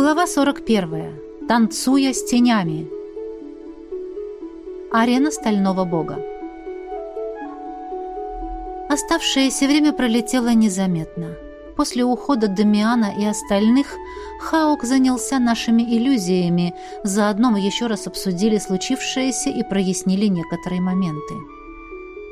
Глава 41. Танцуя с тенями. Арена Стального Бога. Оставшееся время пролетело незаметно. После ухода Дамиана и остальных Хаук занялся нашими иллюзиями, заодно мы еще раз обсудили случившееся и прояснили некоторые моменты.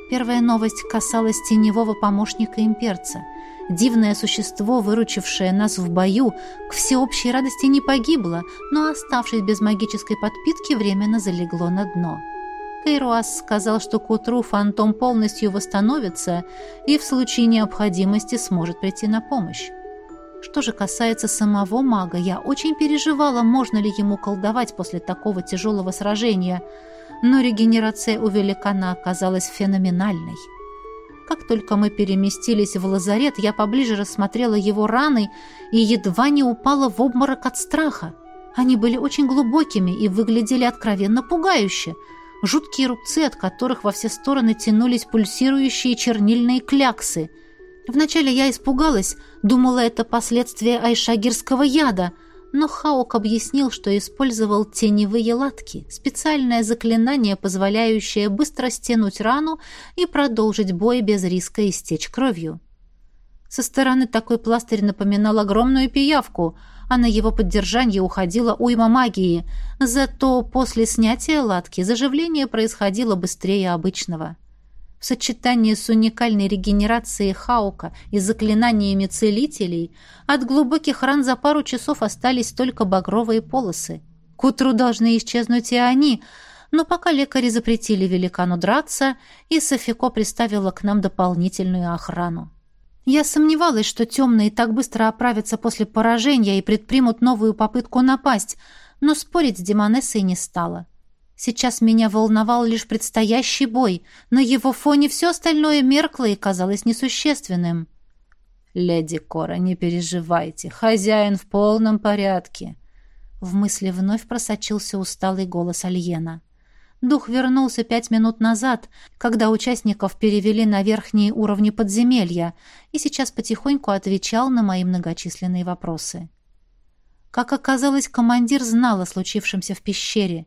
Первая новость касалась теневого помощника имперца. Дивное существо, выручившее нас в бою, к всеобщей радости не погибло, но, оставшись без магической подпитки, временно залегло на дно. Кейруас сказал, что к утру фантом полностью восстановится и в случае необходимости сможет прийти на помощь. Что же касается самого мага, я очень переживала, можно ли ему колдовать после такого тяжелого сражения, но регенерация у великана оказалась феноменальной. Как только мы переместились в лазарет, я поближе рассмотрела его раны и едва не упала в обморок от страха. Они были очень глубокими и выглядели откровенно пугающе – жуткие рубцы, от которых во все стороны тянулись пульсирующие чернильные кляксы. Вначале я испугалась, думала, это последствия айшагирского яда, но Хаок объяснил, что использовал теневые латки, специальное заклинание, позволяющее быстро стянуть рану и продолжить бой без риска истечь кровью. Со стороны такой пластырь напоминал огромную пиявку — а на его поддержание уходила уйма магии. Зато после снятия латки заживление происходило быстрее обычного. В сочетании с уникальной регенерацией Хаука и заклинаниями целителей от глубоких ран за пару часов остались только багровые полосы. К утру должны исчезнуть и они, но пока лекари запретили великану драться, и Софико приставила к нам дополнительную охрану. Я сомневалась, что темные так быстро оправятся после поражения и предпримут новую попытку напасть, но спорить с Демонессой не стала. Сейчас меня волновал лишь предстоящий бой, на его фоне все остальное меркло и казалось несущественным. «Леди Кора, не переживайте, хозяин в полном порядке». В мысли вновь просочился усталый голос Альена. Дух вернулся пять минут назад, когда участников перевели на верхние уровни подземелья, и сейчас потихоньку отвечал на мои многочисленные вопросы. Как оказалось, командир знал о случившемся в пещере.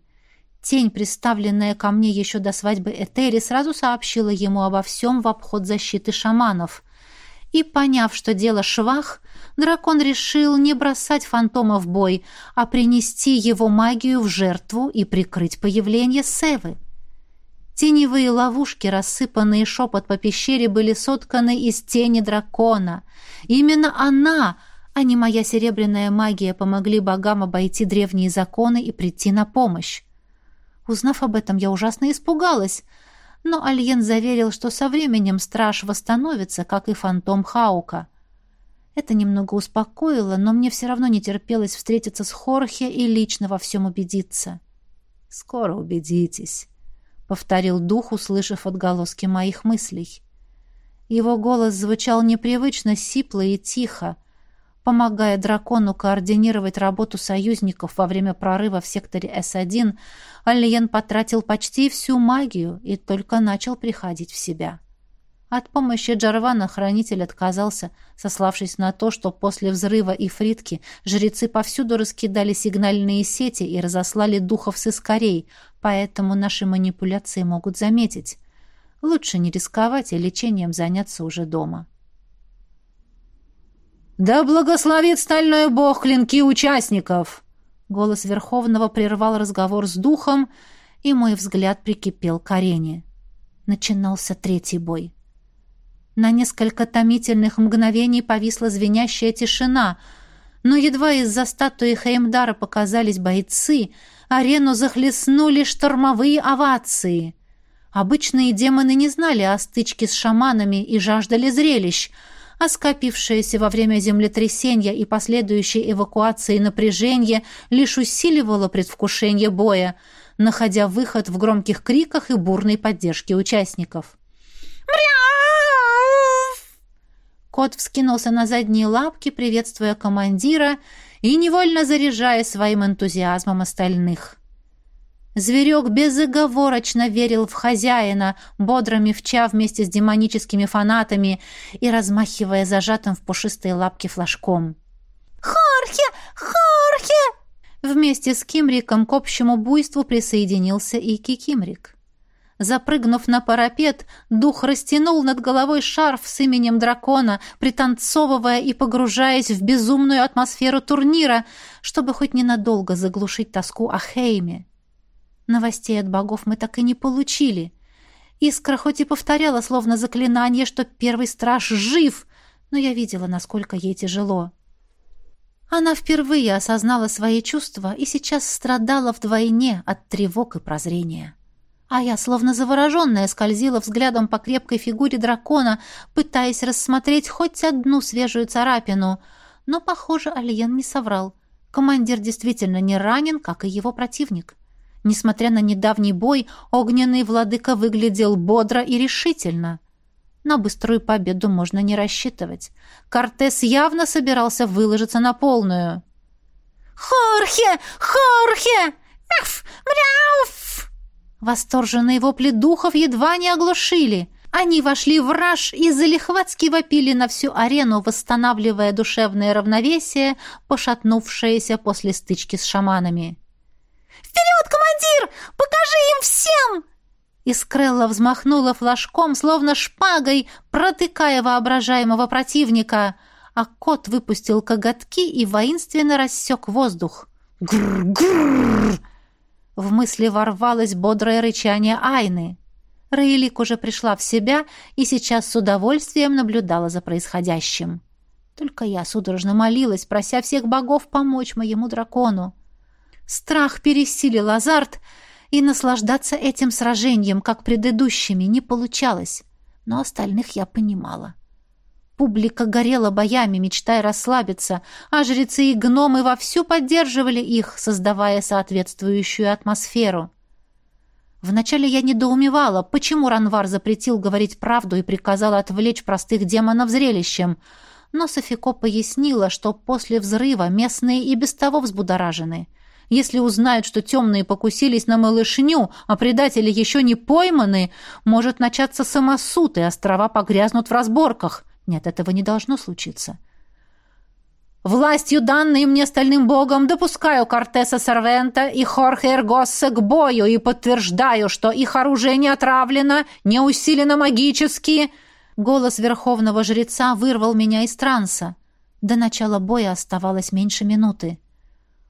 Тень, представленная ко мне еще до свадьбы Этери, сразу сообщила ему обо всем в обход защиты шаманов. И, поняв, что дело швах, дракон решил не бросать фантома в бой, а принести его магию в жертву и прикрыть появление Севы. Теневые ловушки, рассыпанные шепот по пещере, были сотканы из тени дракона. Именно она, а не моя серебряная магия, помогли богам обойти древние законы и прийти на помощь. Узнав об этом, я ужасно испугалась, но Альен заверил, что со временем страж восстановится, как и фантом Хаука — это немного успокоило, но мне все равно не терпелось встретиться с Хорхе и лично во всем убедиться. «Скоро убедитесь», — повторил дух, услышав отголоски моих мыслей. Его голос звучал непривычно сипло и тихо, помогая дракону координировать работу союзников во время прорыва в секторе С-1, Альен потратил почти всю магию и только начал приходить в себя. От помощи Джарвана хранитель отказался, сославшись на то, что после взрыва Ифритки жрецы повсюду раскидали сигнальные сети и разослали духов с искорей, поэтому наши манипуляции могут заметить. Лучше не рисковать и лечением заняться уже дома. «Да благословит стальной бог клинки участников!» Голос Верховного прервал разговор с духом, и мой взгляд прикипел к арене. Начинался третий бой. На несколько томительных мгновений повисла звенящая тишина, но едва из-за статуи Хеймдара показались бойцы, арену захлестнули штормовые овации. Обычные демоны не знали о стычке с шаманами и жаждали зрелищ, а скопившееся во время землетрясения и последующей эвакуации напряжение лишь усиливало предвкушение боя, находя выход в громких криках и бурной поддержке участников. Кот вскинулся на задние лапки, приветствуя командира и невольно заряжая своим энтузиазмом остальных. Зверек безоговорочно верил в хозяина, бодро мевча вместе с демоническими фанатами и размахивая зажатым в пушистые лапки флажком. «Хорхе! Хорхе!» Вместе с Кимриком к общему буйству присоединился и Кикимрик. Запрыгнув на парапет, дух растянул над головой шарф с именем дракона, пританцовывая и погружаясь в безумную атмосферу турнира, чтобы хоть ненадолго заглушить тоску о Хейме. Новостей от богов мы так и не получили. Искра хоть и повторяла словно заклинание, что первый страж жив, но я видела, насколько ей тяжело. Она впервые осознала свои чувства и сейчас страдала вдвойне от тревог и прозрения а я, словно завороженная, скользила взглядом по крепкой фигуре дракона, пытаясь рассмотреть хоть одну свежую царапину. Но, похоже, Алиен не соврал. Командир действительно не ранен, как и его противник. Несмотря на недавний бой, огненный владыка выглядел бодро и решительно. На быструю победу можно не рассчитывать. Кортес явно собирался выложиться на полную. «Хорхе! Хорхе! Эф! Мряуф!» Восторженные вопли духов едва не оглушили. Они вошли в раж и залихватски вопили на всю арену, восстанавливая душевное равновесие, пошатнувшееся после стычки с шаманами. «Вперед, командир! Покажи им всем!» Искрелла взмахнула флажком, словно шпагой, протыкая воображаемого противника, а кот выпустил коготки и воинственно рассек воздух. «Гррр-гррр!» В мысли ворвалось бодрое рычание Айны. Раилик уже пришла в себя и сейчас с удовольствием наблюдала за происходящим. Только я судорожно молилась, прося всех богов помочь моему дракону. Страх пересилил азарт, и наслаждаться этим сражением, как предыдущими, не получалось. Но остальных я понимала. Публика горела боями, мечтая расслабиться, а жрецы и гномы вовсю поддерживали их, создавая соответствующую атмосферу. Вначале я недоумевала, почему Ранвар запретил говорить правду и приказал отвлечь простых демонов зрелищем, но Софико пояснила, что после взрыва местные и без того взбудоражены. Если узнают, что темные покусились на малышню, а предатели еще не пойманы, может начаться самосуд, и острова погрязнут в разборках. Нет, этого не должно случиться. Властью, данной мне стальным богом, допускаю Кортеса Сервента и Хорхе Эргосса к бою и подтверждаю, что их оружие не отравлено, не усилено магически. Голос верховного жреца вырвал меня из транса. До начала боя оставалось меньше минуты.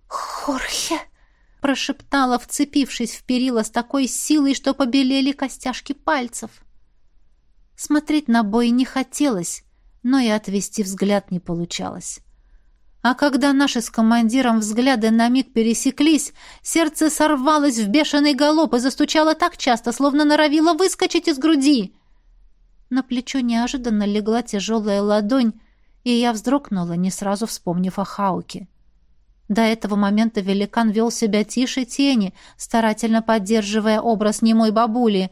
«Хорхе!» — прошептала, вцепившись в перила с такой силой, что побелели костяшки пальцев. Смотреть на бой не хотелось, но и отвести взгляд не получалось. А когда наши с командиром взгляды на миг пересеклись, сердце сорвалось в бешеный галоп и застучало так часто, словно норовило выскочить из груди. На плечо неожиданно легла тяжелая ладонь, и я вздрогнула, не сразу вспомнив о Хауке. До этого момента великан вел себя тише тени, старательно поддерживая образ немой бабули,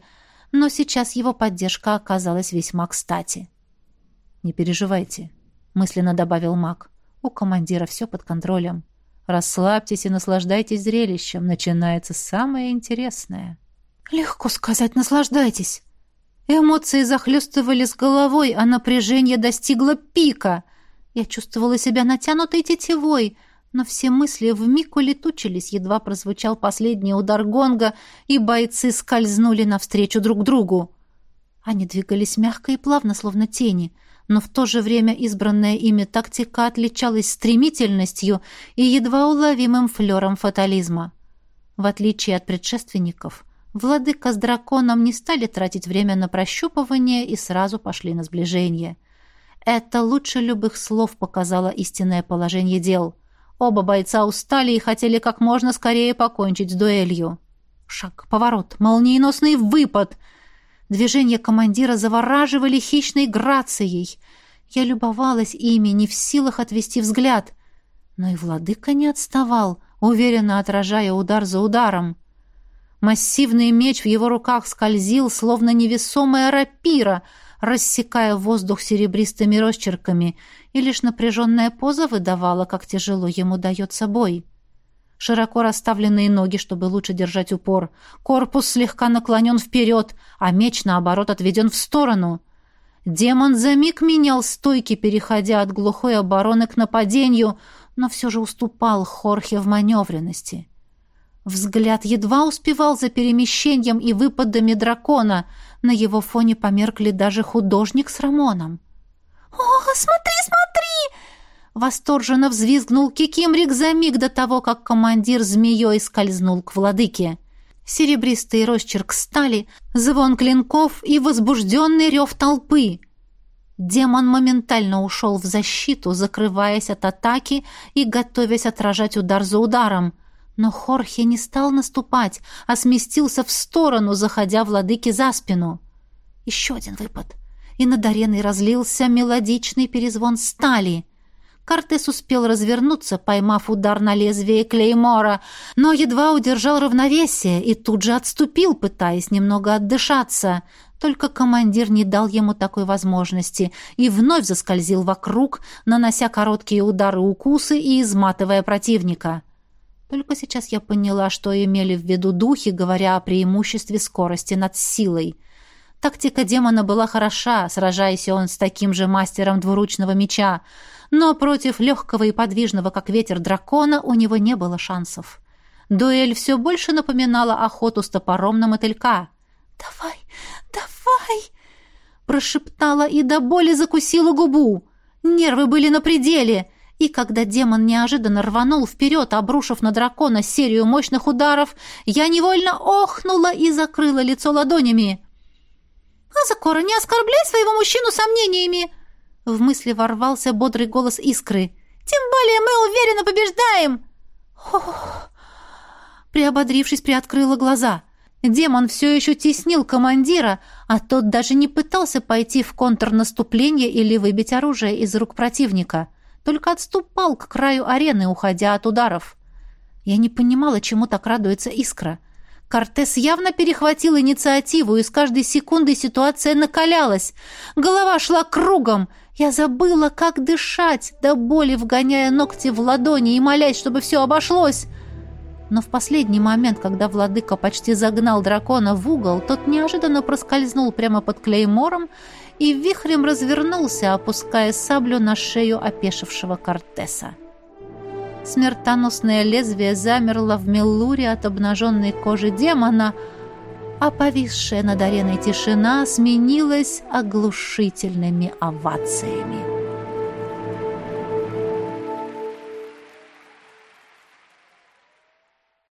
но сейчас его поддержка оказалась весьма кстати. «Не переживайте», — мысленно добавил маг. «У командира все под контролем. Расслабьтесь и наслаждайтесь зрелищем. Начинается самое интересное». «Легко сказать, наслаждайтесь». Эмоции захлестывали с головой, а напряжение достигло пика. Я чувствовала себя натянутой тетивой, но все мысли вмиг улетучились, едва прозвучал последний удар гонга, и бойцы скользнули навстречу друг другу. Они двигались мягко и плавно, словно тени — но в то же время избранная ими тактика отличалась стремительностью и едва уловимым флером фатализма. В отличие от предшественников, владыка с драконом не стали тратить время на прощупывание и сразу пошли на сближение. Это лучше любых слов показало истинное положение дел. Оба бойца устали и хотели как можно скорее покончить с дуэлью. Шаг, поворот, молниеносный выпад — Движения командира завораживали хищной грацией. Я любовалась ими, не в силах отвести взгляд. Но и владыка не отставал, уверенно отражая удар за ударом. Массивный меч в его руках скользил, словно невесомая рапира, рассекая воздух серебристыми росчерками, и лишь напряженная поза выдавала, как тяжело ему дается бой. — широко расставленные ноги, чтобы лучше держать упор. Корпус слегка наклонен вперед, а меч, наоборот, отведен в сторону. Демон за миг менял стойки, переходя от глухой обороны к нападению, но все же уступал Хорхе в маневренности. Взгляд едва успевал за перемещением и выпадами дракона. На его фоне померкли даже художник с Рамоном. «О, смотри, смотри!» Восторженно взвизгнул Кикимрик за миг до того, как командир змеей скользнул к владыке. Серебристый росчерк стали, звон клинков и возбужденный рев толпы. Демон моментально ушел в защиту, закрываясь от атаки и готовясь отражать удар за ударом. Но Хорхе не стал наступать, а сместился в сторону, заходя владыке за спину. Еще один выпад, и над ареной разлился мелодичный перезвон стали. Кортес успел развернуться, поймав удар на лезвие Клеймора, но едва удержал равновесие и тут же отступил, пытаясь немного отдышаться. Только командир не дал ему такой возможности и вновь заскользил вокруг, нанося короткие удары-укусы и изматывая противника. Только сейчас я поняла, что имели в виду духи, говоря о преимуществе скорости над силой. Тактика демона была хороша, сражаясь он с таким же мастером двуручного меча, но против легкого и подвижного, как ветер дракона, у него не было шансов. Дуэль все больше напоминала охоту с топором на мотылька. «Давай, давай!» прошептала и до боли закусила губу. Нервы были на пределе, и когда демон неожиданно рванул вперед, обрушив на дракона серию мощных ударов, я невольно охнула и закрыла лицо ладонями. «Азакора, не оскорбляй своего мужчину сомнениями!» В мысли ворвался бодрый голос искры. «Тем более мы уверенно побеждаем!» Ох! Приободрившись, приоткрыла глаза. Демон все еще теснил командира, а тот даже не пытался пойти в контрнаступление или выбить оружие из рук противника. Только отступал к краю арены, уходя от ударов. Я не понимала, чему так радуется искра. Кортес явно перехватил инициативу, и с каждой секундой ситуация накалялась. Голова шла кругом. Я забыла, как дышать, до боли вгоняя ногти в ладони и молясь, чтобы все обошлось. Но в последний момент, когда владыка почти загнал дракона в угол, тот неожиданно проскользнул прямо под клеймором и вихрем развернулся, опуская саблю на шею опешившего Кортеса. Смертоносное лезвие замерло в меллуре от обнаженной кожи демона, а повисшая над ареной тишина сменилась оглушительными овациями.